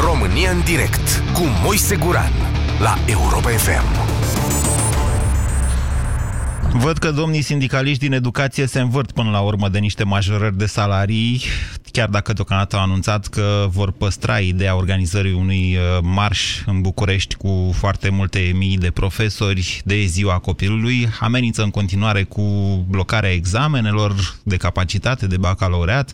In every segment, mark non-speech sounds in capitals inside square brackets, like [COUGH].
România în direct cu Moise Guran la Europa FM. Văd că domnii sindicaliști din educație se învârt până la urmă de niște majorări de salarii, chiar dacă deocamdată au anunțat că vor păstra ideea organizării unui uh, marș în București cu foarte multe mii de profesori de ziua copilului, amenință în continuare cu blocarea examenelor de capacitate de bacalaureat,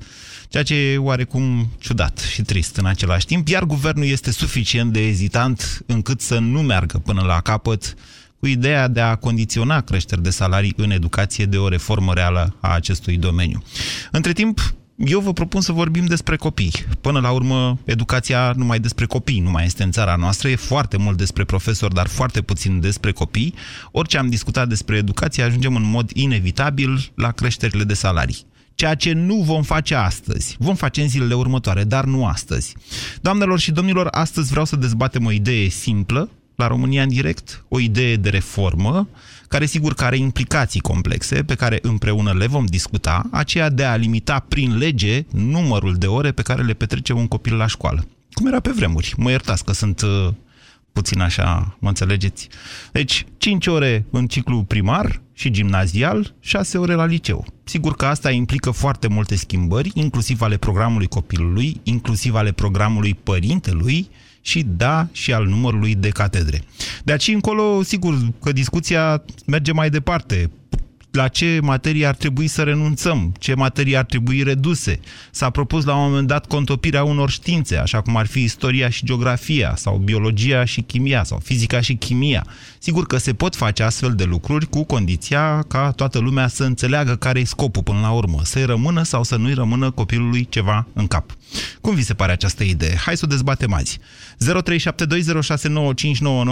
ceea ce e oarecum ciudat și trist în același timp, iar guvernul este suficient de ezitant încât să nu meargă până la capăt cu ideea de a condiționa creșteri de salarii în educație de o reformă reală a acestui domeniu. Între timp, eu vă propun să vorbim despre copii. Până la urmă, educația numai despre copii nu mai este în țara noastră, e foarte mult despre profesori, dar foarte puțin despre copii. Orice am discutat despre educație, ajungem în mod inevitabil la creșterile de salarii ceea ce nu vom face astăzi. Vom face în zilele următoare, dar nu astăzi. Doamnelor și domnilor, astăzi vreau să dezbatem o idee simplă, la România în direct, o idee de reformă, care sigur că are implicații complexe, pe care împreună le vom discuta, aceea de a limita prin lege numărul de ore pe care le petrece un copil la școală. Cum era pe vremuri. Mă iertați că sunt uh, puțin așa, mă înțelegeți? Deci, 5 ore în ciclu primar și gimnazial, 6 ore la liceu. Sigur că asta implică foarte multe schimbări, inclusiv ale programului copilului, inclusiv ale programului părintelui, și da și al numărului de catedre. De aici încolo, sigur că discuția merge mai departe la ce materii ar trebui să renunțăm, ce materii ar trebui reduse. S-a propus la un moment dat contopirea unor științe, așa cum ar fi istoria și geografia, sau biologia și chimia, sau fizica și chimia. Sigur că se pot face astfel de lucruri cu condiția ca toată lumea să înțeleagă care e scopul până la urmă, să-i rămână sau să nu-i rămână copilului ceva în cap. Cum vi se pare această idee? Hai să o dezbatem azi.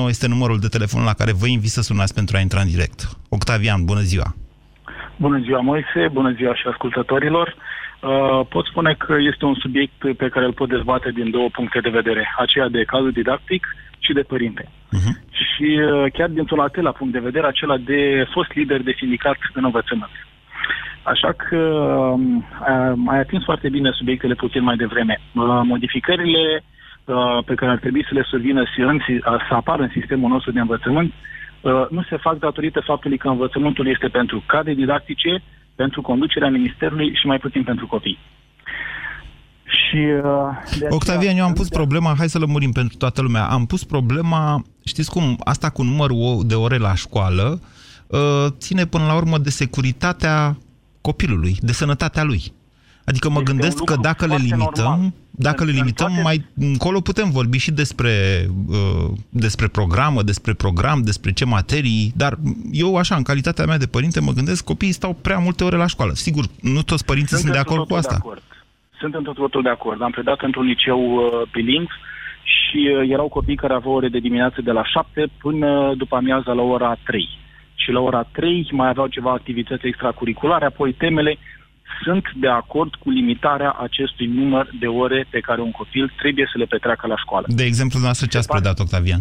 0372069599 este numărul de telefon la care vă invit să sunați pentru a intra în direct. Octavian, bună ziua! Bună ziua, Moise, bună ziua și ascultătorilor. Uh, pot spune că este un subiect pe care îl pot dezbate din două puncte de vedere, aceea de cadru didactic și de părinte. Uh-huh. Și uh, chiar dintr-un al treilea punct de vedere, acela de fost lider de sindicat în învățământ. Așa că um, ai atins foarte bine subiectele puțin mai devreme. Uh, modificările uh, pe care ar trebui să le survină să apară în sistemul nostru de învățământ Uh, nu se fac datorită faptului că învățământul este pentru cadre didactice, pentru conducerea ministerului și mai puțin pentru copii. Și, uh, Octavian, eu am pus problema, hai să lămurim pentru toată lumea, am pus problema, știți cum, asta cu numărul de ore la școală uh, ține până la urmă de securitatea copilului, de sănătatea lui. Adică mă este gândesc că dacă le limităm, normal. dacă le limităm, toate... mai încolo putem vorbi și despre, uh, despre programă, despre program, despre ce materii, dar eu așa, în calitatea mea de părinte, mă gândesc copiii stau prea multe ore la școală. Sigur, nu toți părinții sunt, sunt de acord cu asta. De acord. Sunt într totul de acord. Am predat într-un liceu uh, bilingv și uh, erau copii care aveau ore de dimineață de la 7 până după amiază la ora 3. Și la ora 3 mai aveau ceva activități extracurriculare, apoi temele sunt de acord cu limitarea acestui număr de ore pe care un copil trebuie să le petreacă la școală. De exemplu, noastră ce ați predat, Octavian?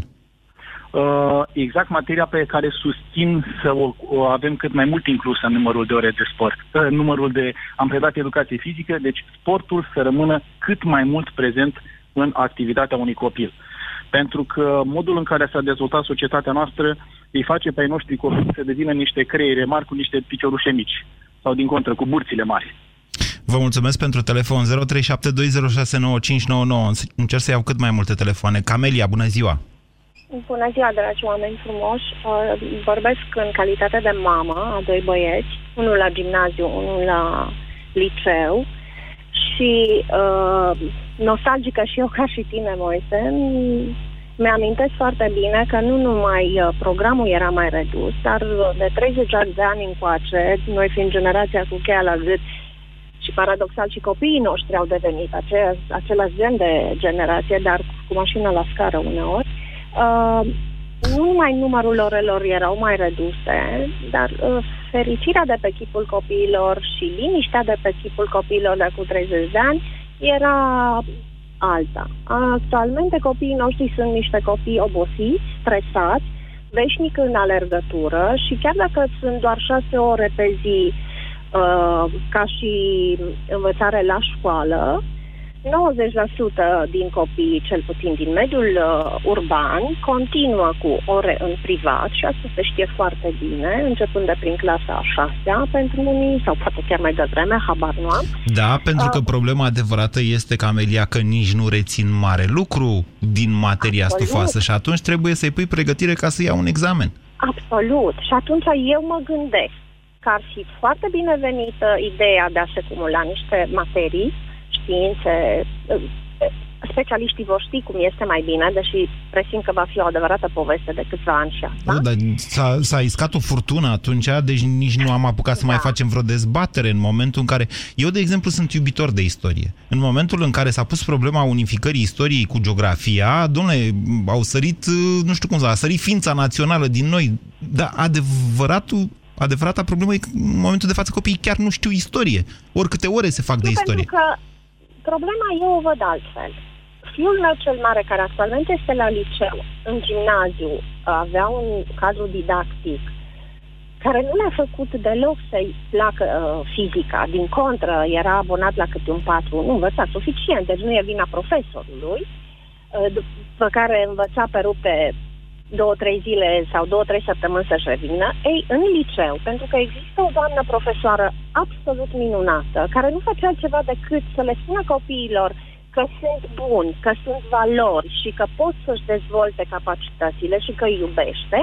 Uh, exact materia pe care susțin să o, o avem cât mai mult inclusă în numărul de ore de sport. Uh, numărul de... Am predat educație fizică, deci sportul să rămână cât mai mult prezent în activitatea unui copil. Pentru că modul în care s-a dezvoltat societatea noastră îi face pe ai noștri copii să devină niște creiere mari cu niște piciorușe mici sau din contră, cu burțile mari. Vă mulțumesc pentru telefon 0372069599. Încerc să iau cât mai multe telefoane. Camelia, bună ziua! Bună ziua, dragi oameni frumoși! Uh, vorbesc în calitate de mamă a doi băieți, unul la gimnaziu, unul la liceu și uh, nostalgică și eu ca și tine, Moise, mi-amintesc foarte bine că nu numai uh, programul era mai redus, dar uh, de 30 de ani încoace, noi fiind generația cu cheia la gât și paradoxal și copiii noștri au devenit aceea, același gen de generație, dar cu mașină la scară uneori, uh, nu numai numărul orelor erau mai reduse, dar uh, fericirea de pe chipul copiilor și liniștea de pe chipul copiilor de cu 30 de ani era alta. Actualmente copiii noștri sunt niște copii obosiți, stresați, veșnic în alergătură și chiar dacă sunt doar șase ore pe zi uh, ca și învățare la școală, 90% din copii, cel puțin din mediul uh, urban, continuă cu ore în privat și asta se știe foarte bine, începând de prin clasa a șasea pentru unii, sau poate chiar mai devreme, habar nu am. Da, pentru că Uh, problema adevărată este, Camelia, că nici nu rețin mare lucru din materia Absolut. stufoasă și atunci trebuie să-i pui pregătire ca să ia un examen. Absolut. Și atunci eu mă gândesc că ar fi foarte binevenită ideea de a se cumula niște materii, științe, eh, specialiștii vor ști cum este mai bine, deși presimt că va fi o adevărată poveste de câțiva ani și asta. Da, dar s-a, s-a iscat o furtună atunci, deci nici nu am apucat să Da. mai facem vreo dezbatere în momentul în care... Eu, de exemplu, sunt iubitor de istorie. În momentul în care s-a pus problema unificării istoriei cu geografia, domnule, au sărit, uh, nu știu cum să, a sărit ființa națională din noi. Dar adevăratul, adevărata problemă e că în momentul de față copiii chiar nu știu istorie. Ori câte ore se fac de Nu, istorie. pentru că problema eu o văd altfel. Fiul meu cel mare, care actualmente este la liceu, în gimnaziu, avea un cadru didactic care nu l-a făcut deloc să-i placă uh, fizica. Din contră, era abonat la câte un patru, nu învăța suficient, deci nu e vina profesorului, uh, după care învăța pe rupe două, trei zile sau două, trei săptămâni să-și revină. Ei, în liceu, pentru că există o doamnă profesoară absolut minunată, care nu face altceva decât să le spună copiilor că sunt buni, că sunt valori și că pot să-și dezvolte capacitățile și că îi iubește,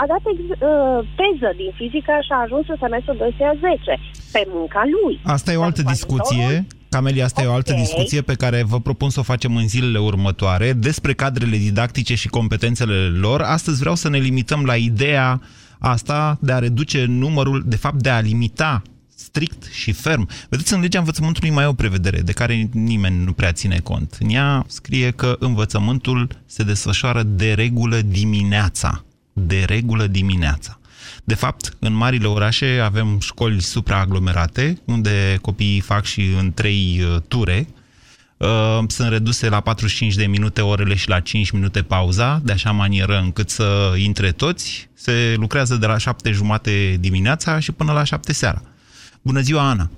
a dat ex- uh, teză din fizică și a ajuns în semestrul 12 a 10 pe munca lui. Asta e o altă Dar cu discuție. ajutorul- Camelia, asta e o altă Ok. discuție pe care vă propun să o facem în zilele următoare despre cadrele didactice și competențele lor. Astăzi vreau să ne limităm la ideea asta de a reduce numărul, de fapt de a limita strict și ferm. Vedeți, în legea învățământului mai e o prevedere de care nimeni nu prea ține cont. În ea scrie că învățământul se desfășoară de regulă dimineața. De regulă dimineața. De fapt, în marile orașe avem școli supraaglomerate, unde copiii fac și în trei uh, ture. Uh, Sunt reduse la 45 de minute orele și la 5 minute pauza, de așa manieră încât să intre toți. Se lucrează de la 7 jumate dimineața și până la 7 seara. Bună ziua, Ana!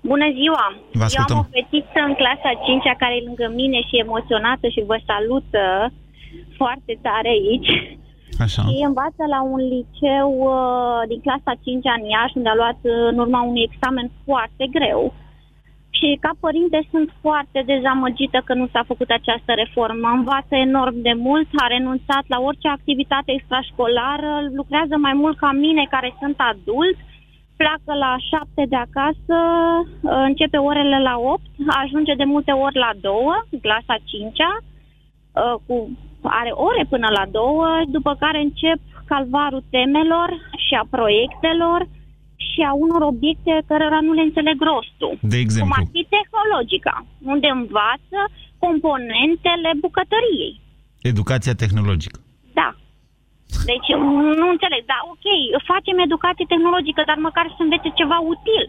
Bună ziua! Vă ascultăm. Eu am o fetiță în clasa 5 care e lângă mine și emoționată și vă salută foarte tare aici. Așa. Și învață la un liceu uh, din clasa 5 în Iași, unde a luat uh, în urma unui examen foarte greu. Și ca părinte sunt foarte dezamăgită că nu s-a făcut această reformă. Învață enorm de mult, a renunțat la orice activitate extrașcolară, lucrează mai mult ca mine care sunt adult, pleacă la 7 de acasă, uh, începe orele la 8, ajunge de multe ori la 2, clasa 5-a, uh, cu, are ore până la 2, după care încep calvarul temelor și a proiectelor și a unor obiecte cărora nu le înțeleg rostul. De Cum exemplu, ar fi tehnologica, unde învață componentele bucătăriei. educația tehnologică. Da. Deci nu înțeleg, da, ok, facem educație tehnologică, dar măcar să învețe ceva util.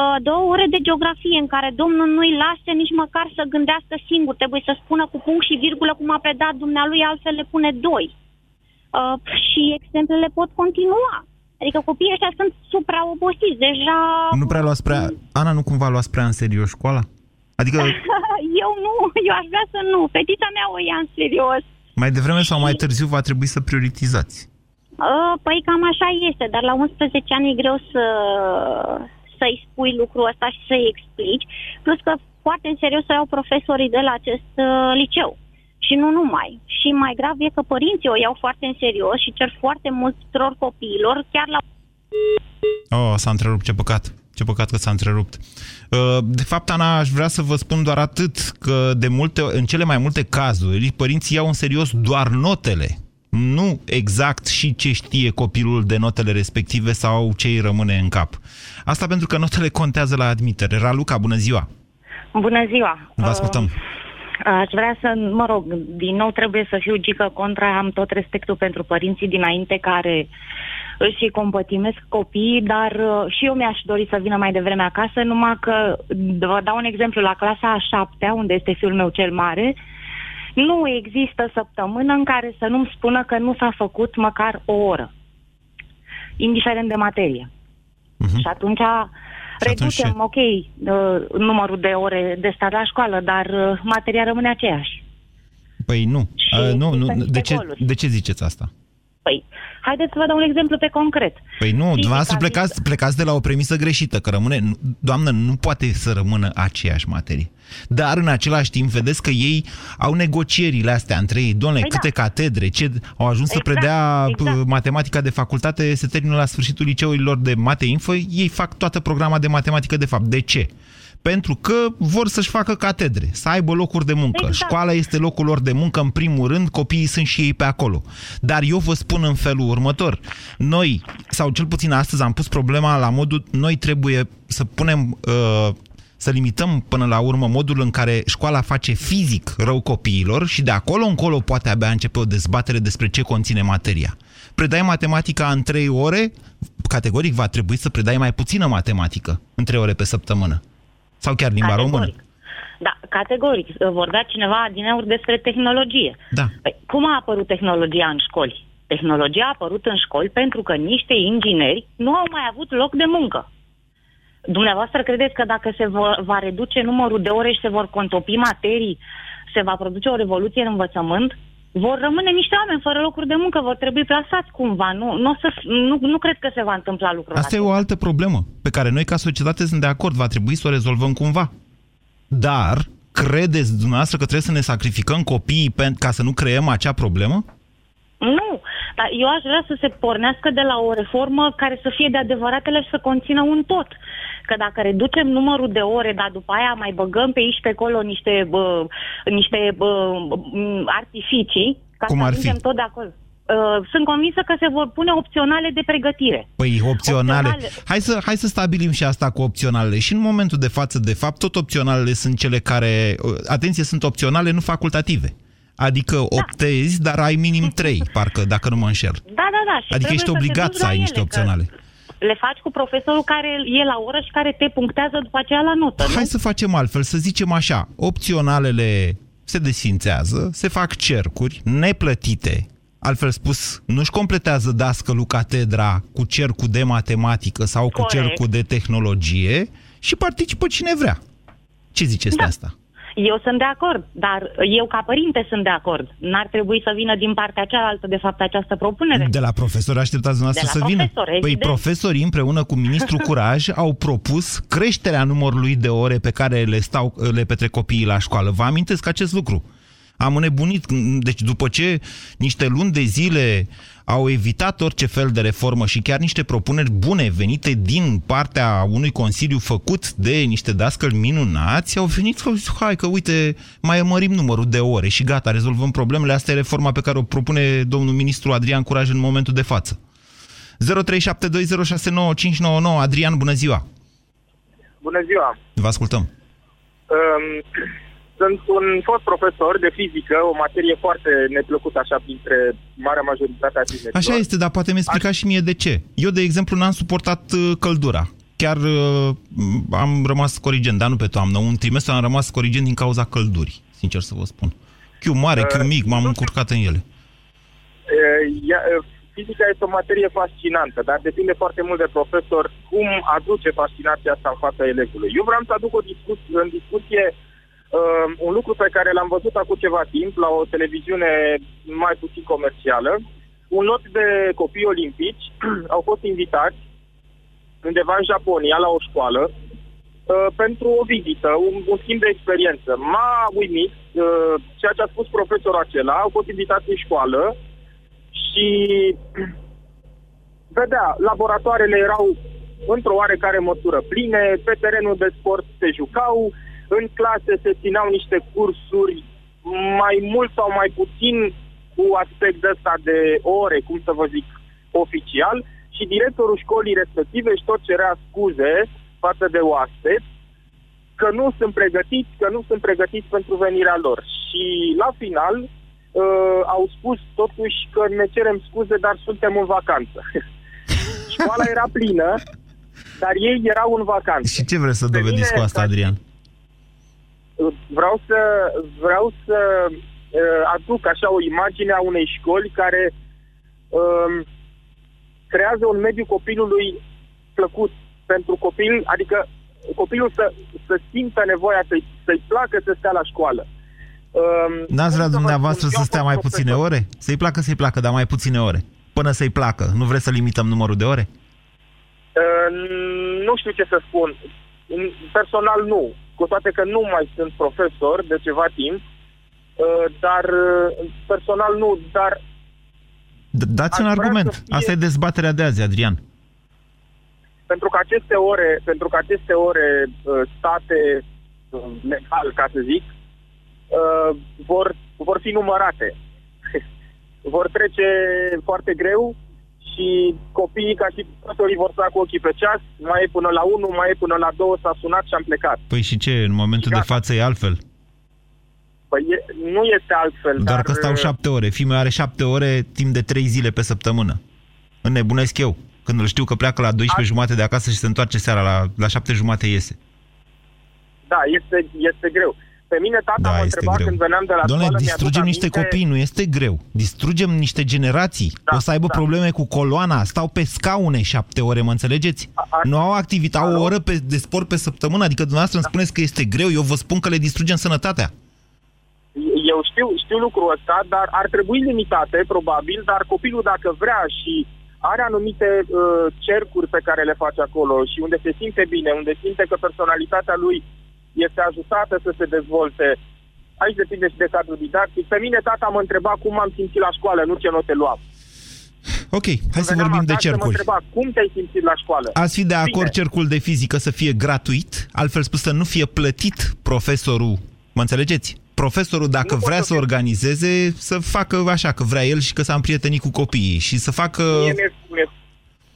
Uh, Două ore de geografie în care domnul nu-i lasă nici măcar să gândească singur, trebuie să spună cu punct și virgulă cum a predat dumnealui, altfel le pune doi. Uh, și exemplele pot continua. Adică copiii ăștia sunt supraobosiți, deja... Nu prea luați prea... Ana, nu cumva luați prea în serios școala? Adică [LAUGHS] Eu nu, eu aș vrea să nu. Fetița mea o ia în serios. mai devreme sau mai târziu va trebui să prioritizați. Uh, Păi cam așa este, dar la 11 ani e greu să, să-i spui lucrul ăsta și să-i explici. Plus că foarte în serios să iau profesorii de la acest uh, liceu. Și nu numai. Și mai grav e că părinții o iau foarte în serios și cer foarte mult tuturor copiilor, chiar la Oh, s-a întrerupt, ce păcat. Ce păcat că s-a întrerupt. Uh, De fapt, Ana, aș vrea să vă spun doar atât, că de multe, în cele mai multe cazuri, părinții iau în serios doar notele. Nu exact și ce știe copilul de notele respective sau ce îi rămâne în cap. Asta pentru că notele contează la admitere. Raluca, bună ziua! Bună ziua! Vă ascultăm. Uh, Aș vrea să, mă rog, din nou trebuie să fiu gică contra, am tot respectul pentru părinții dinainte care își compătimesc copiii, dar uh, și eu mi-aș dori să vină mai devreme acasă, numai că, vă dau un exemplu, la clasa a șaptea, unde este fiul meu cel mare, nu există săptămână în care să nu-mi spună că nu s-a făcut măcar o oră, indiferent de materie. Mhm. Și atunci Reducem, ok, uh, numărul de ore de stat la școală, dar uh, materia rămâne aceeași. Păi nu. Uh, nu, nu. De, ce, de ce ziceți asta? Păi, haideți să vă dau un exemplu pe concret. Păi nu, dumneavoastră plecați, plecați de la o premisă greșită, că rămâne, doamnă, nu poate să rămână aceeași materie. Dar în același timp, vedeți că ei au negocierile astea între ei. Doamne, păi câte da. catedre, ce au ajuns exact, să predea exact. matematica de facultate, se termină la sfârșitul liceurilor de mate info, ei fac toată programa de matematică de fapt. De ce? Pentru că vor să-și facă catedre, să aibă locuri de muncă. Exact. Școala este locul lor de muncă, în primul rând, copiii sunt și ei pe acolo. Dar eu vă spun în felul următor. Noi, sau cel puțin astăzi, am pus problema la modul, noi trebuie să punem uh, să limităm până la urmă modul în care școala face fizic rău copiilor și de acolo încolo poate abia începe o dezbatere despre ce conține materia. Predai matematica în trei ore, categoric va trebui să predai mai puțină matematică în trei ore pe săptămână. Sau chiar limba categoric. română. Da, categoric. Vorbea cineva din aur despre tehnologie. Da. Păi, cum a apărut tehnologia în școli? Tehnologia a apărut în școli pentru că niște ingineri nu au mai avut loc de muncă. Dumneavoastră credeți că dacă se va, va reduce numărul de ore și se vor contopi materii, se va produce o revoluție în învățământ? Vor rămâne niște oameni fără locuri de muncă, vor trebui plasați cumva. Nu, nu, să, nu, nu cred că se va întâmpla lucrul Asta acesta. e o altă problemă pe care noi ca societate sunt de acord, va trebui să o rezolvăm cumva. Dar credeți dumneavoastră că trebuie să ne sacrificăm copiii ca să nu creăm acea problemă? Nu, dar eu aș vrea să se pornească de la o reformă care să fie de adevăratele și să conțină un tot. Că dacă reducem numărul de ore, dar după aia mai băgăm pe aici pe acolo niște, bă, niște bă, artificii, ca Cum să ar fi? tot de acolo. Uh, sunt convinsă că se vor pune opționale de pregătire. Păi opționale. opționale. Hai, să, hai să stabilim și asta cu opționalele. Și în momentul de față, de fapt, tot opționalele sunt cele care, uh, atenție, sunt opționale, nu facultative. Adică da. optezi, dar ai minim 3, parcă, dacă nu mă înșel. Da, da, da. Și adică ești obligat să, să ai ele, niște opționale. Le faci cu profesorul care e la oră și care te punctează după aceea la notă, Hai nu? să facem altfel, să zicem așa. Opționalele se desfințează, se fac cercuri neplătite, altfel spus, nu-și completează dascălul catedra cu cercul de matematică sau cu Corect. cercul de tehnologie și participă cine vrea. Ce ziceți da. de asta? Eu sunt de acord, dar eu ca părinte sunt de acord. N-ar trebui să vină din partea cealaltă, de fapt, această propunere. De la profesori așteptați noastră să vină? Evident. Păi profesorii împreună cu ministrul Curaj au propus creșterea numărului de ore pe care le, stau, le petrec copiii la școală. Vă amintesc acest lucru? Am înnebunit. Deci după ce niște luni de zile au evitat orice fel de reformă și chiar niște propuneri bune venite din partea unui consiliu făcut de niște dascăli minunați, au venit că, hai că uite, mai mărim numărul de ore și gata, rezolvăm problemele. Asta e reforma pe care o propune domnul ministru Adrian Curaj în momentul de față. 0372069599 Adrian, bună ziua! Bună ziua! Vă ascultăm! Um, sunt un fost profesor de fizică, o materie foarte neplăcută așa printre marea majoritate a tinerilor. Așa este, dar poate mi explica și mie de ce. Eu, de exemplu, n-am suportat uh, căldura. Chiar uh, am rămas corigent, dar nu pe toamnă. Un trimestru am rămas corigent din cauza căldurii, sincer să vă spun. Chiu mare, chiu mic, m-am uh, încurcat în ele. Uh, fizica este o materie fascinantă, dar depinde foarte mult de profesor cum aduce fascinația asta în fața elevului. Eu vreau să aduc o discuție, în discuție uh, Uh, un lucru pe care l-am văzut acum ceva timp la o televiziune mai puțin comercială. Un lot de copii olimpici [CLEARS THROAT] au fost invitați undeva în Japonia, la o școală, uh, pentru o vizită, un, un schimb de experiență. M-a uimit uh, ceea ce a spus profesorul acela, au fost invitați în școală și [CLEARS THROAT] vedea, laboratoarele erau într-o oarecare măsură pline, pe terenul de sport se jucau, în clase se țineau niște cursuri mai mult sau mai puțin cu aspect ăsta de ore, cum să vă zic, oficial și directorul școlii respective își tot cerea scuze față de oaspeți că nu sunt pregătiți, că nu sunt pregătiți pentru venirea lor. Și la final uh, au spus totuși că ne cerem scuze, dar suntem în vacanță. [LAUGHS] Școala era plină, dar ei erau în vacanță. Și ce vreți să dovediți cu asta, Adrian? Vreau să, vreau să uh, aduc așa o imagine a unei școli care uh, creează un mediu copilului plăcut, pentru copil, adică copilul să, să simtă nevoia să-i, să-i placă să stea la școală. Um, N-ați vrea dumneavoastră să stea mai puține ore? Să-i placă, să-i placă, dar mai puține ore. Până să-i placă. Nu vreți să limităm numărul de ore? Uh, nu știu ce să spun. Personal nu. Cu toate că nu mai sunt profesor de ceva timp, uh, dar uh, personal nu, dar... Dați un argument. Fie... Asta e dezbaterea de azi, Adrian. Pentru că aceste ore, pentru că aceste ore uh, state legal, ca să zic, vor, vor fi numărate. [LAUGHS] vor trece foarte greu și copiii, ca și profesorii, vor sta cu ochii pe ceas, mai e până la 1, mai e până la 2, s-a sunat și am plecat. Păi și ce, în momentul de față e altfel? Păi e, nu este altfel, Doar dar... că stau șapte ore. Fiul meu are șapte ore timp de trei zile pe săptămână. Înnebunesc eu. Când îl știu că pleacă la 12 A... jumate de acasă și se întoarce seara la, la 7 jumate iese. Da, este, este greu. Pe mine tata da, mă întreba greu. când veneam de la Doamne, școală... distrugem niște aminte... copii, nu este greu. Distrugem niște generații. Da, o să aibă da. probleme cu coloana, stau pe scaune șapte ore, mă înțelegeți? A, a, nu au activitate, au o oră pe, de sport pe săptămână, adică dumneavoastră da. îmi spuneți că este greu, eu vă spun că le distrugem sănătatea. Eu știu, știu lucrul ăsta, dar ar trebui limitate, probabil, dar copilul dacă vrea și are anumite uh, cercuri pe care le face acolo și unde se simte bine, unde simte că personalitatea lui este ajutată să se dezvolte. Aici depinde și de cadrul didactic. Pe mine tata mă întreba cum am simțit la școală, nu ce note luam. Ok, hai să vorbim de cercuri. Mă întreba, cum te-ai simțit la școală? Ați fi de acord Bine. cercul de fizică să fie gratuit, altfel spus să nu fie plătit profesorul, mă înțelegeți? Profesorul, dacă nu vrea să fi... organizeze, să facă așa, că vrea el și că s-a împrietenit cu copiii și să facă... Mie mi-e, mi-e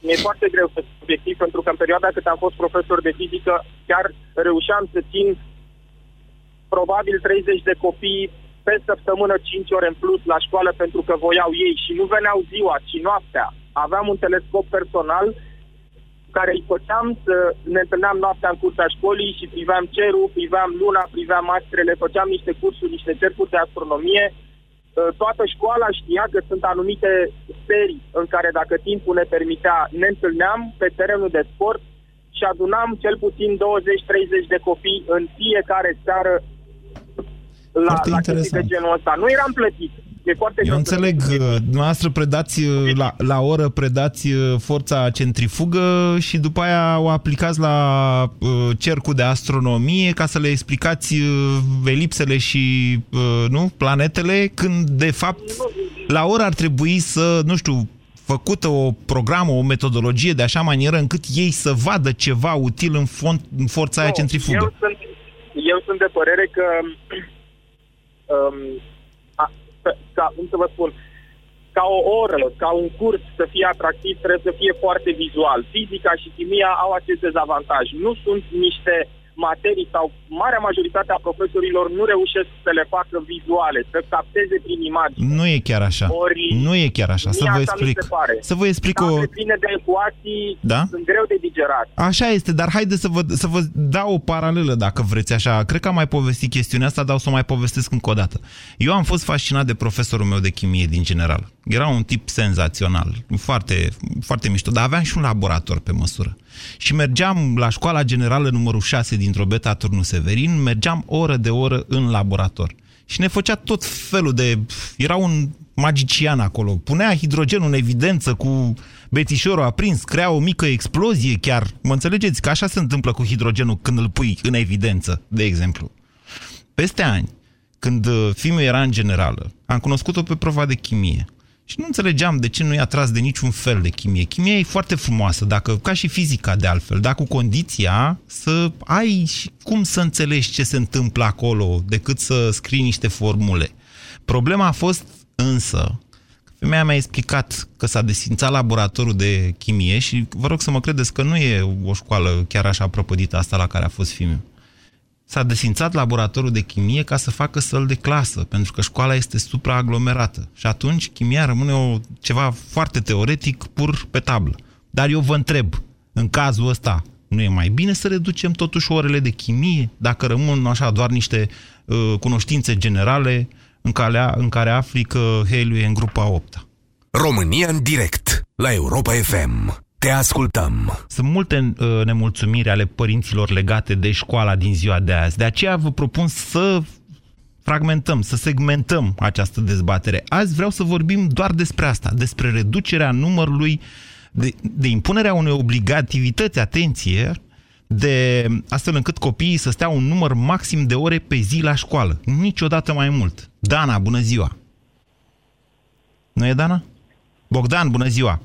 mi-e foarte greu să fiu obiectiv, pentru că în perioada cât am fost profesor de fizică, chiar reușeam să țin probabil 30 de copii pe săptămână 5 ore în plus la școală pentru că voiau ei și nu veneau ziua, ci noaptea. Aveam un telescop personal care îi făceam să ne întâlneam noaptea în curtea școlii și priveam cerul, priveam luna, priveam astrele, făceam niște cursuri, niște cercuri de astronomie Uh, toată școala știa că sunt anumite serii în care, dacă timpul ne permitea, ne întâlneam pe terenul de sport și adunam cel puțin 20-30 de copii în fiecare seară la, la chestii de genul ăsta. Nu eram plătit. E foarte Eu înțeleg, uh, dumneavoastră predați uh, la, la oră predați uh, forța centrifugă și după aia o aplicați la uh, cercul de astronomie ca să le explicați uh, elipsele și uh, nu planetele, când de fapt la oră ar trebui să, nu știu, făcută o programă, o metodologie de așa manieră încât ei să vadă ceva util în, fond, în forța no, aia centrifugă. Eu sunt, eu sunt de părere că [CLEARS THROAT] um, ca, cum să vă spun, ca o oră, ca un curs să fie atractiv, trebuie să fie foarte vizual. Fizica și chimia au acest dezavantaj. Nu sunt niște materii sau marea majoritate a profesorilor nu reușesc să le facă vizuale, să capteze prin imagine. Nu e chiar așa. Ori, nu e chiar așa. Să vă explic. Să vă explic o... pline de ecuații da? sunt greu de digerat. Așa este, dar haide să vă, să vă dau o paralelă dacă vreți așa. Cred că am mai povestit chestiunea asta, dar o să o mai povestesc încă o dată. Eu am fost fascinat de profesorul meu de chimie din general. Era un tip senzațional, foarte, foarte mișto, dar aveam și un laborator pe măsură. Și mergeam la școala generală numărul 6 dintr-o beta Turnul Severin, mergeam oră de oră în laborator. Și ne făcea tot felul de... Era un magician acolo. Punea hidrogenul în evidență cu bețișorul aprins, crea o mică explozie chiar. Mă înțelegeți că așa se întâmplă cu hidrogenul când îl pui în evidență, de exemplu. Peste ani, când uh, filmul era în generală, am cunoscut-o pe prova de chimie. Și nu înțelegeam de ce nu i atras de niciun fel de chimie. Chimia e foarte frumoasă, dacă, ca și fizica de altfel, dar cu condiția să ai cum să înțelegi ce se întâmplă acolo, decât să scrii niște formule. Problema a fost însă, femeia mi-a explicat că s-a desfințat laboratorul de chimie și vă rog să mă credeți că nu e o școală chiar așa prăpădită asta la care a fost filmul s-a desințat laboratorul de chimie ca să facă săl de clasă, pentru că școala este supraaglomerată. Și atunci chimia rămâne o, ceva foarte teoretic, pur pe tablă. Dar eu vă întreb, în cazul ăsta, nu e mai bine să reducem totuși orele de chimie, dacă rămân așa doar niște uh, cunoștințe generale în care, în care afli că heliu e în grupa 8 România în direct, la Europa FM Te ascultăm. Sunt multe uh, nemulțumiri ale părinților legate de școala din ziua de azi. De aceea vă propun să fragmentăm, să segmentăm această dezbatere. Azi vreau să vorbim doar despre asta, despre reducerea numărului, de, de impunerea unei obligativități, atenție, de astfel încât copiii să stea un număr maxim de ore pe zi la școală. Niciodată mai mult. Dana, bună ziua! Nu e Dana? Bogdan, bună ziua!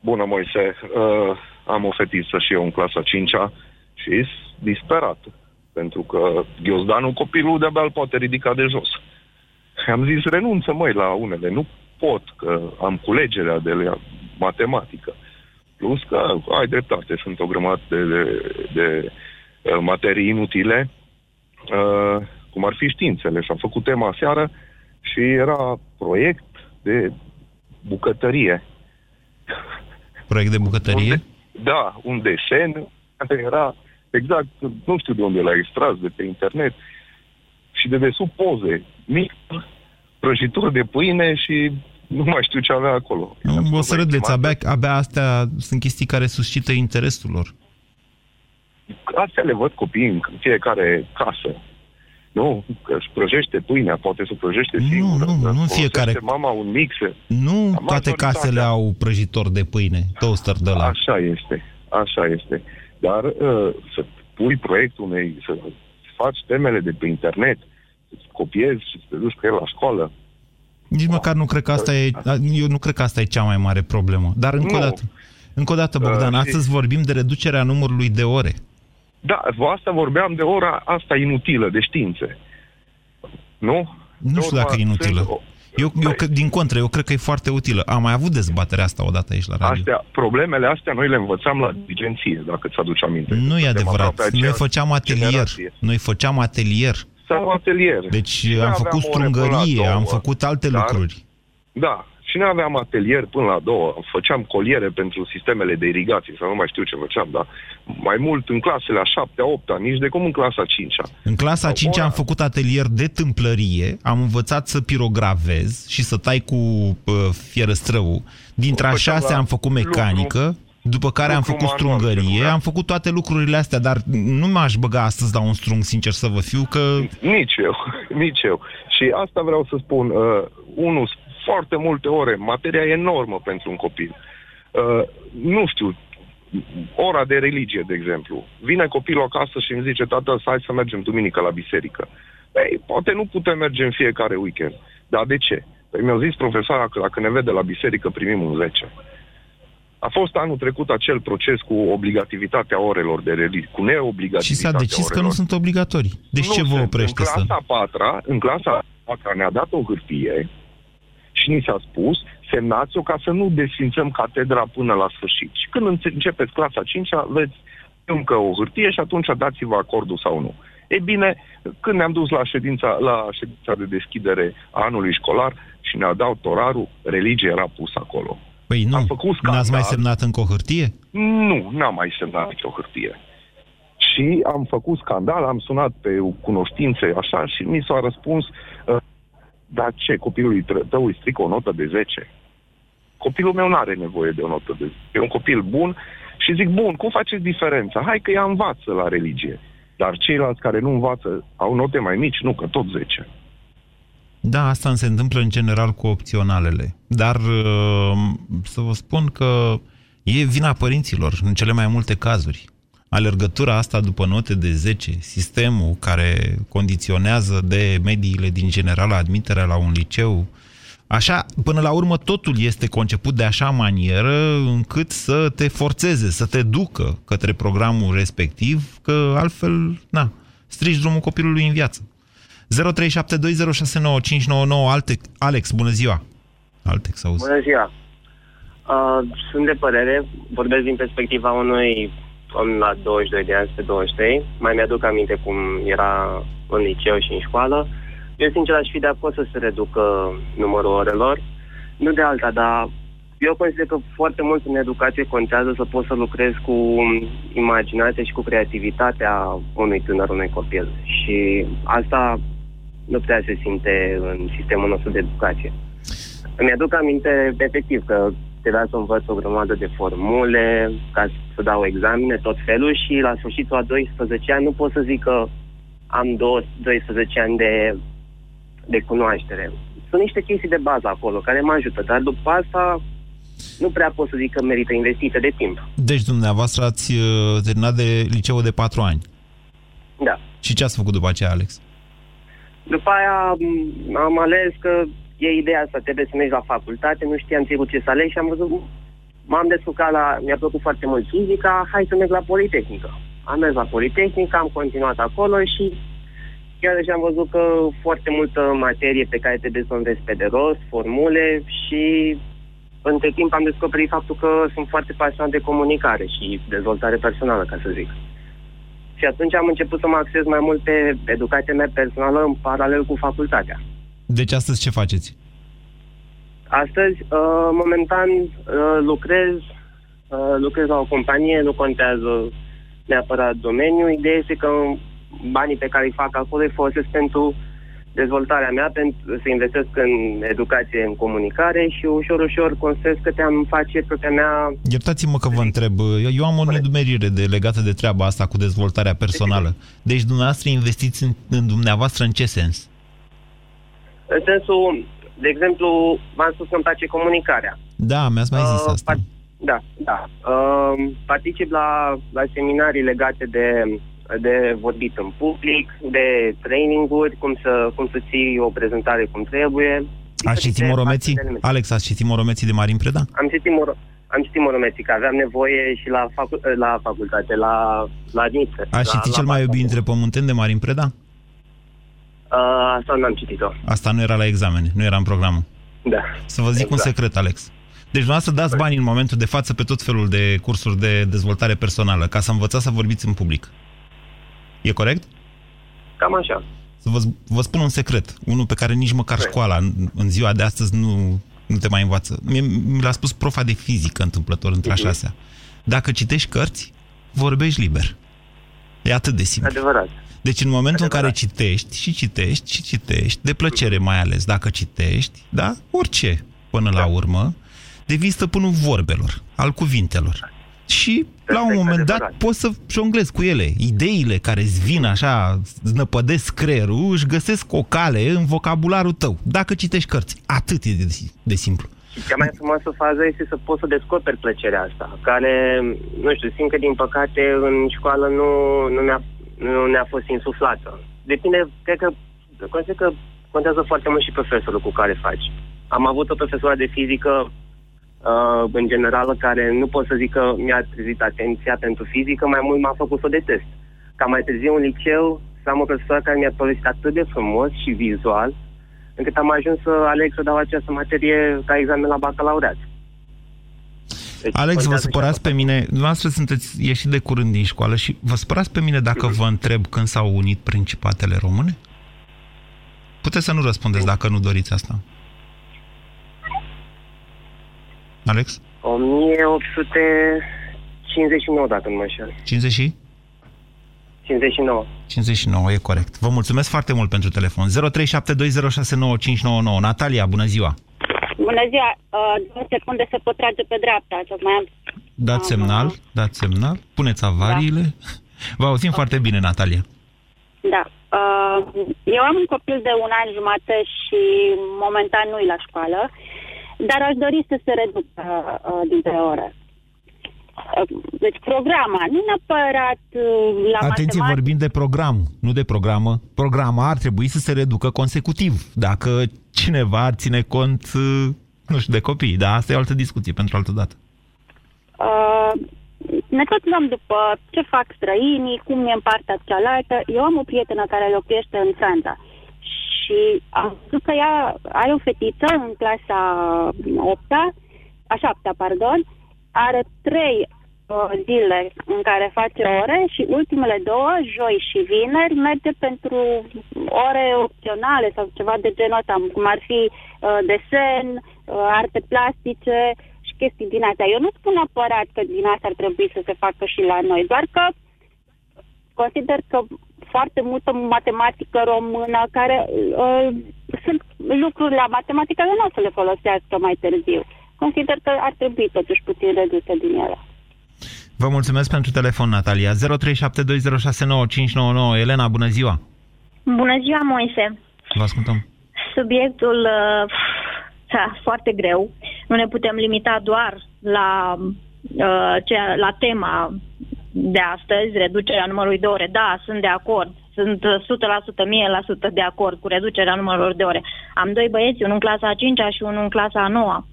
Bună, Moise. Uh, am o fetiță și eu în clasa 5-a și disperat. Pentru că ghiozdanul copilul de-abia îl poate ridica de jos. Am zis, renunță, măi, la unele. Nu pot, că am culegerea de matematică. Plus că ai dreptate, sunt o grămadă de, de, de uh, materii inutile, uh, cum ar fi științele. Și am făcut tema seară și era proiect de bucătărie. Proiect de bucătărie? Un de, da, un desen care era exact, nu știu de unde l-a extras, de pe internet, și de desubt poze, mic, prăjitură de pâine și nu mai știu ce avea acolo. Nu, o să râdeți, abia, abia astea sunt chestii care suscită interesul lor. Astea le văd copiii în fiecare casă. Nu, că își prăjește pâinea, poate să prăjește nu, singură. Nu, nu, fiecare... mama un mixer. Nu toate casele au prăjitor de pâine, toaster de la. Așa este, așa este. Dar uh, să pui proiectul unei, să faci temele de pe internet, să copiezi și să te duci cu el la școală, nici măcar nu cred că asta e, eu nu cred că asta e cea mai mare problemă. Dar încă nu. o dată, încă o dată, Bogdan, uh, astăzi vorbim de reducerea numărului de ore. Da, asta vorbeam de ora asta inutilă, de științe. Nu? Nu știu dacă e inutilă. Eu, eu, din contră, eu cred că e foarte utilă. Am mai avut dezbaterea asta odată aici la radio. Astea, problemele astea noi le învățam la diligenție, dacă ți-aduci aminte. Nu e adevărat. Noi făceam atelier. Generație. Noi făceam atelier sau atelier. Deci și am făcut strungărie, am făcut alte dar, lucruri. Da, și noi aveam atelier până la două. Făceam coliere pentru sistemele de irigație, sau nu mai știu ce făceam, dar mai mult în clasele a șaptea, opta, nici de cum în clasa cincea. În clasa a cincea am făcut atelier de tâmplărie, am învățat să pirogravez și să tai cu uh, fierăstrăul. Dintre a șase am făcut mecanică. Lucru după care am făcut strungărie, am făcut toate lucrurile astea, dar nu m-aș băga astăzi la un strung, sincer să vă fiu, că... Nici eu, [LAUGHS] nici eu. Și asta vreau să spun. Uh, unul, foarte multe ore, materia e enormă pentru un copil. Uh, nu știu, ora de religie, de exemplu. Vine copilul acasă și îmi zice, tată, hai să mergem duminică la biserică. Ei, poate nu putem merge în fiecare weekend. Dar de ce? Păi mi-a zis profesoara că dacă ne vede la biserică primim un 10. A fost anul trecut acel proces cu obligativitatea orelor de religie, cu neobligativitatea Și s-a decis orelor. că nu sunt obligatorii. Deci nu ce vă oprește în clasa să... Patra, în clasa patra ne-a dat o hârtie și ni s-a spus, semnați-o ca să nu desfințăm catedra până la sfârșit. Și când începeți clasa 5 veți încă o hârtie și atunci dați-vă acordul sau nu. E bine, când ne-am dus la ședința, la ședința de deschidere a anului școlar și ne-a dat torarul, religia era pusă acolo. Păi nu, am făcut scandal. n-ați mai semnat încă o hârtie? Nu, n-am mai semnat nicio hârtie. Și am făcut scandal, am sunat pe cunoștințe așa și mi s-a răspuns uh, dar ce, copilului tău îi strică o notă de 10? Copilul meu nu are nevoie de o notă de 10. E un copil bun și zic, bun, cum faceți diferența? Hai că ea învață la religie. Dar ceilalți care nu învață au note mai mici, nu, că tot 10. Da, asta se întâmplă în general cu opționalele. Dar uh, să vă spun că e vina părinților în cele mai multe cazuri. Alergătura asta după note de 10, sistemul care condiționează de mediile din general admiterea la un liceu, Așa, până la urmă, totul este conceput de așa manieră încât să te forțeze, să te ducă către programul respectiv, că altfel, na, strici drumul copilului în viață. 0372069599 Alte, Alex, bună ziua! Altex, auzi. Bună ziua! Uh, sunt de părere, vorbesc din perspectiva unui om la 22 de ani, pe 23. Mai mi-aduc aminte cum era în liceu și în școală. Eu, sincer, aș fi de acord să se reducă numărul orelor. Nu de alta, dar eu consider că foarte mult în educație contează să poți să lucrezi cu imaginația și cu creativitatea unui tânăr, unui copil. Și asta nu prea se simte în sistemul nostru de educație. Îmi aduc aminte, efectiv, că trebuia să învăț o grămadă de formule, ca să dau examene, tot felul și la sfârșitul a 12 ani nu pot să zic că am 12 ani de, de cunoaștere. Sunt niște chestii de bază acolo care mă ajută, dar după asta nu prea pot să zic că merită investită de timp. Deci dumneavoastră ați uh, terminat de liceu de 4 ani. Da. Și ce ați făcut după aceea, Alex? După aia m- am ales că e ideea asta, trebuie să mergi la facultate, nu știam sigur ce să aleg și am văzut, m-am descurcat la, mi-a plăcut foarte mult fizica, hai să merg la Politehnică. Am mers la Politehnică, am continuat acolo și chiar și am văzut că foarte multă materie pe care trebuie să o înveți pe de rost, formule și între timp am descoperit faptul că sunt foarte pasionat de comunicare și dezvoltare personală, ca să zic. Și atunci am început să mă acces mai mult pe educația mea personală în paralel cu facultatea. Deci astăzi ce faceți? Astăzi, uh, momentan, uh, lucrez, uh, lucrez la o companie, nu contează neapărat domeniul. Ideea este că banii pe care îi fac acolo îi folosesc pentru dezvoltarea mea, pentru să investesc în educație, în comunicare și ușor, ușor construiesc că te-am face propria mea... Iertați-mă că vă întreb. Eu am o nedumerire de, legată de treaba asta cu dezvoltarea personală. Deci dumneavoastră investiți în, în dumneavoastră în ce sens? În sensul, de exemplu, v-am spus că îmi place comunicarea. Da, mi-ați mai zis Uh, asta. par- Da, da. Uh, particip la, la seminarii legate de, de vorbit în public, de traininguri, cum să, cum să ții o prezentare cum trebuie. Ați citit Moromeții? Alex, ați citit Moromeții de Marin Preda? Am citit, moro, am citit Moromeții, că aveam nevoie și la, facu- la facultate, la, la admisie. Ați la, citit la cel mai facultate. iubit între pământeni de Marin Preda? Uh, asta nu am citit-o. Asta nu era la examene, nu era în programul. Da. Să vă zic Exact. un secret, Alex. Deci dumneavoastră dați bani în momentul de față pe tot felul de cursuri de dezvoltare personală, ca să învățați să vorbiți în public. E corect? Cam așa. Să vă, vă spun un secret, unul pe care nici măcar școala în, în ziua de astăzi nu, nu te mai învață. Mie, mi l-a spus profa de fizică întâmplător între a Mhm. șasea. Dacă citești cărți, vorbești liber. E atât de simplu. Adevărat. Deci în momentul în care citești și citești și citești, de plăcere mai ales dacă citești, da? Orice, până la urmă, devii stăpânul vorbelor, al cuvintelor. Și la un moment dat poți să jonglezi cu ele. Ideile care îți vin așa, znăpădesc creierul, își găsesc o cale în vocabularul tău. Dacă citești cărți, atât e de, de simplu. Și cea mai frumoasă fază este să poți să descoperi plăcerea asta, care, nu știu, simt că din păcate în școală nu, nu, ne-a, nu ne-a fost insuflată. Depinde, cred că, consider că contează foarte mult și profesorul cu care faci. Am avut o profesoară de fizică uh, în general care nu pot să zic că mi-a trezit atenția pentru fizică, mai mult m-a făcut să o detest. Ca mai târziu în liceu să am o profesoară care mi-a povestit atât de frumos și vizual încât am ajuns să aleg să dau această materie ca examen la bacalaureat. Deci, Alex, vă contează supărați pe mine, dumneavoastră sunteți ieșit de curând din școală și vă supărați pe mine dacă vă întreb când s-au unit principatele române? Puteți să nu răspundeți dacă nu doriți asta. Alex? 1859, dacă nu mă înșel. 50 și? 59. 59, e corect. Vă mulțumesc foarte mult pentru telefon. 0372069599. Natalia, bună ziua! Bună ziua, uh, două secunde se pot trage pe dreapta, tocmai am... Dați semnal, dați semnal, puneți avariile. Vă auzim foarte bine, Natalia. Da. Uh, eu am un copil de un an jumate și momentan nu-i la școală, dar aș dori să se reducă uh, dintre ore. Uh, Deci programa, nu neapărat uh, la Atenție, matematică. vorbim de program, nu de programă. Programa ar trebui să se reducă consecutiv. Dacă cineva ar ține cont, uh, nu știu, de copii. Dar asta e o altă discuție pentru altă dată. Uh, ne tot luăm după ce fac străinii, cum e în partea cealaltă. Eu am o prietenă care locuiește în Franța și am văzut că ea are o fetiță în clasa 8 a 7 pardon, are trei uh, zile în care face ore și ultimele două, joi și vineri, merge pentru ore opționale sau ceva de genul ăsta, cum ar fi uh, desen, uh, arte plastice și chestii din astea. Eu nu spun neapărat că din asta ar trebui să se facă și la noi, doar că consider că foarte multă matematică română care uh, sunt lucruri la matematică, eu nu o să le folosească mai târziu. Consider că ar trebui totuși puțin reduse din ele. Vă mulțumesc pentru telefon, Natalia. 0372069599. Elena, bună ziua! Bună ziua, Moise! Vă ascultăm. Subiectul uh, da, foarte greu. Nu ne putem limita doar la, uh, ce, la tema de astăzi, reducerea numărului de ore. Da, sunt de acord. Sunt 100%, 1000% de acord cu reducerea numărului de ore. Am doi băieți, unul în clasa a 5 și unul în clasa a 9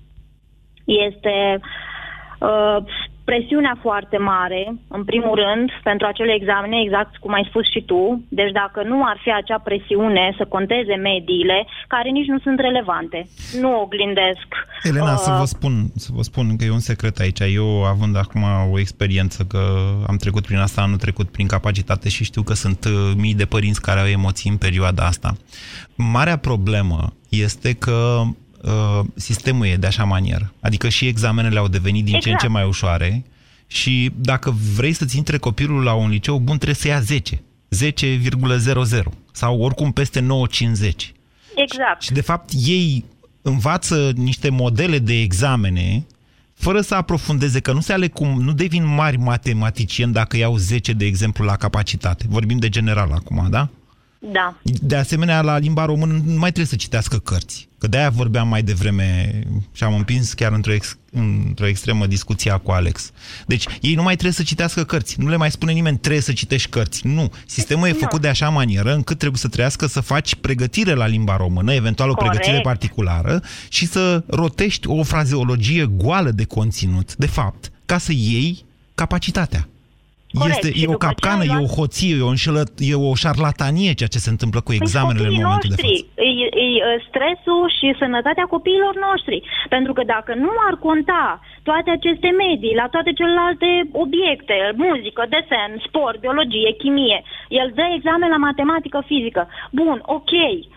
Este uh, presiunea foarte mare, în primul rând, pentru acele examene, exact cum ai spus și tu. Deci dacă nu ar fi acea presiune să conteze mediile, care nici nu sunt relevante, nu oglindesc. Elena, uh... să, vă spun, să vă spun că e un secret aici. Eu, având acum o experiență că am trecut prin asta anul trecut prin capacitate și știu că sunt uh, mii de părinți care au emoții în perioada asta. Marea problemă este că Uh, sistemul e de așa manieră. Adică și examenele au devenit din exact. ce în ce exact. mai ușoare și dacă vrei să-ți intre copilul la un liceu bun, trebuie să ia 10. 10,00 sau oricum peste 9,50. Exact. Și de fapt ei învață niște modele de examene fără să aprofundeze, că nu se ale cum, nu devin mari matematicieni dacă iau 10, de exemplu, la capacitate. Vorbim de general acum, da? Da. De asemenea, la limba română nu mai trebuie să citească cărți. Că de-aia vorbeam mai devreme și am împins chiar într-o, ex, într-o extremă discuție cu Alex. Deci, ei nu mai trebuie să citească cărți. Nu le mai spune nimeni, trebuie să citești cărți. Nu. Sistemul e făcut de așa manieră încât trebuie să trăiască să faci pregătire la limba română, eventual o Corect. pregătire particulară, și să rotești o frazeologie goală de conținut, de fapt, ca să iei capacitatea. Corect. Este, e o capcană, luat... e o hoție, e o, înșelă, e o șarlatanie ceea ce se întâmplă cu păi examenele păi în momentul noștri, de față. E, e stresul și sănătatea copiilor noștri. Pentru că dacă nu ar conta toate aceste medii, la toate celelalte obiecte, muzică, desen, sport, biologie, chimie, el dă examen la matematică, fizică. Bun, ok, Uh,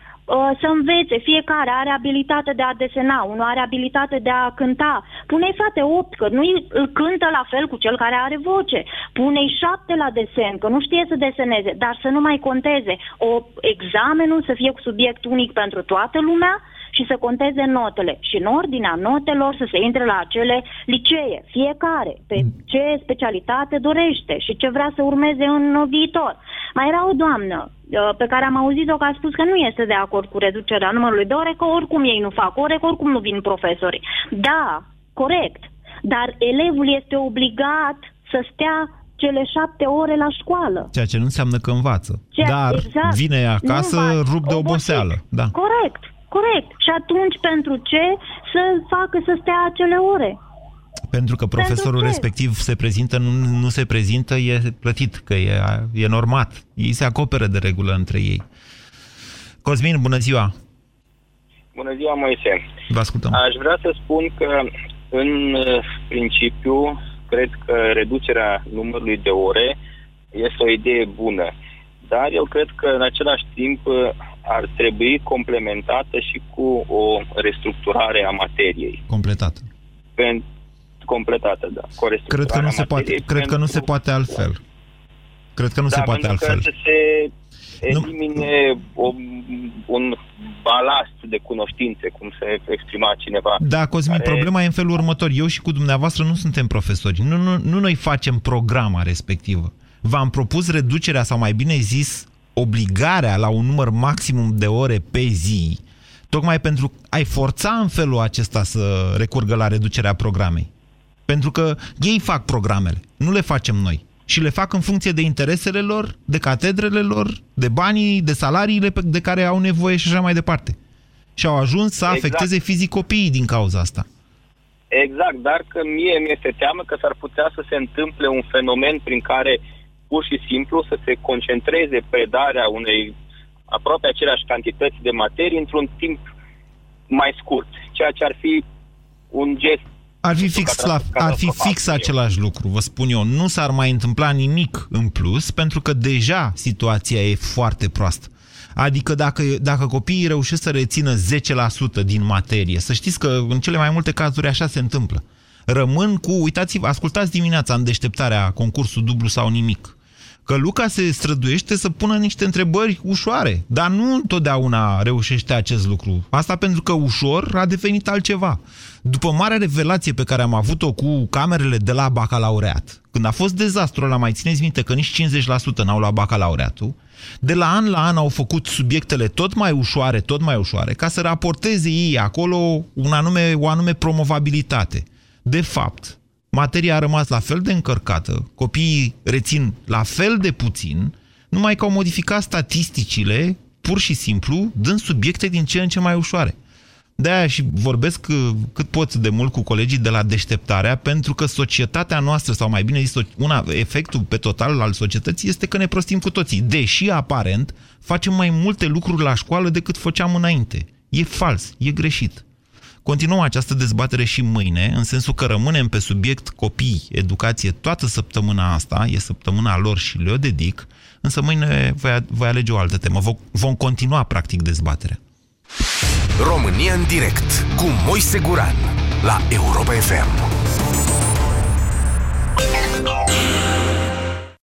să învețe, fiecare are abilitate de a desena, unul are abilitate de a cânta. Pune-i frate 8, că nu îl cântă la fel cu cel care are voce. Pune-i 7 la desen, că nu știe să deseneze, dar să nu mai conteze. O examenul să fie cu subiect unic pentru toată lumea, și să conteze notele. Și în ordinea notelor să se intre la acele licee, fiecare, pe mm. ce specialitate dorește și ce vrea să urmeze în viitor. Mai era o doamnă uh, pe care am auzit-o că a spus că nu este de acord cu reducerea numărului de ore, că oricum ei nu fac ore, că oricum nu vin profesori. Da, corect, dar elevul este obligat să stea cele șapte ore la școală. Ceea ce nu înseamnă că învață. Ceea, Dar exact, vine acasă rup de oboseală. Da. Corect. Corect. Și atunci pentru ce să facă să stea acele ore? Pentru că profesorul Pentru respectiv se prezintă, nu, nu se prezintă, e plătit, că e, e normat. Ei se acoperă de regulă între ei. Cosmin, bună ziua! Bună ziua, Moise! Vă ascultăm. Aș vrea să spun că, în principiu, cred că reducerea numărului de ore este o idee bună. Dar eu cred că, în același timp, ar trebui complementată și cu o restructurare a materiei. Completată. Pen, completată, da. Cu cred că nu se poate, cred că nu se poate altfel. Cred că nu da, se poate altfel. Că să se elimine o, un balast de cunoștințe, cum se exprima cineva. Da, Cosmin, care... problema e în felul următor. Eu și cu dumneavoastră nu suntem profesori. Nu, nu, nu noi facem programa respectivă. V-am propus reducerea, sau mai bine zis, obligarea la un număr maximum de ore pe zi, tocmai pentru ai forța în felul acesta să recurgă la reducerea programei. Pentru că ei fac programele, nu le facem noi. Și le fac în funcție de interesele lor, de catedrele lor, de banii, de salariile de care au nevoie și așa mai departe. Și au ajuns să exact. afecteze fizic copiii din cauza asta. Exact, dar că mie mi-este teamă că s-ar putea să se întâmple un fenomen prin care uh, pur și simplu să se concentreze predarea unei aproape aceleași cantități de materii într-un timp mai scurt, ceea ce ar fi un gest ar fi fix, la, ar fi fix același lucru, vă spun eu. Nu s-ar mai întâmpla nimic în plus, pentru că deja situația e foarte proastă. Adică dacă, dacă copiii reușesc să rețină 10% din materie, să știți că în cele mai multe cazuri așa se întâmplă. Rămân cu, uitați-vă, ascultați dimineața în deșteptarea concursul dublu sau nimic că Luca se străduiește să pună niște întrebări ușoare, dar nu întotdeauna reușește acest lucru. Asta pentru că ușor a devenit altceva. După marea revelație pe care am avut-o cu camerele de la bacalaureat, când a fost dezastru la mai țineți minte că nici 50% n-au luat bacalaureatul, de la an la an au făcut subiectele tot mai ușoare, tot mai ușoare, ca să raporteze ei acolo un anume, o anume promovabilitate. De fapt, materia a rămas la fel de încărcată, copiii rețin la fel de puțin, numai că au modificat statisticile, pur și simplu, dând subiecte din ce în ce mai ușoare. De-aia și vorbesc uh, cât pot de mult cu colegii de la deșteptarea, pentru că societatea noastră, sau mai bine zis, una, efectul pe total al societății este că ne prostim cu toții. Deși, aparent, facem mai multe lucruri la școală decât făceam înainte. E fals, e greșit. Continuăm această dezbatere și mâine, în sensul că rămânem pe subiect copii, educație toată săptămâna asta, e săptămâna lor și le-o dedic, însă mâine voi, voi alege o altă temă. Vom continua, practic, dezbaterea. România în direct, cu Moise Guran, la Europa FM.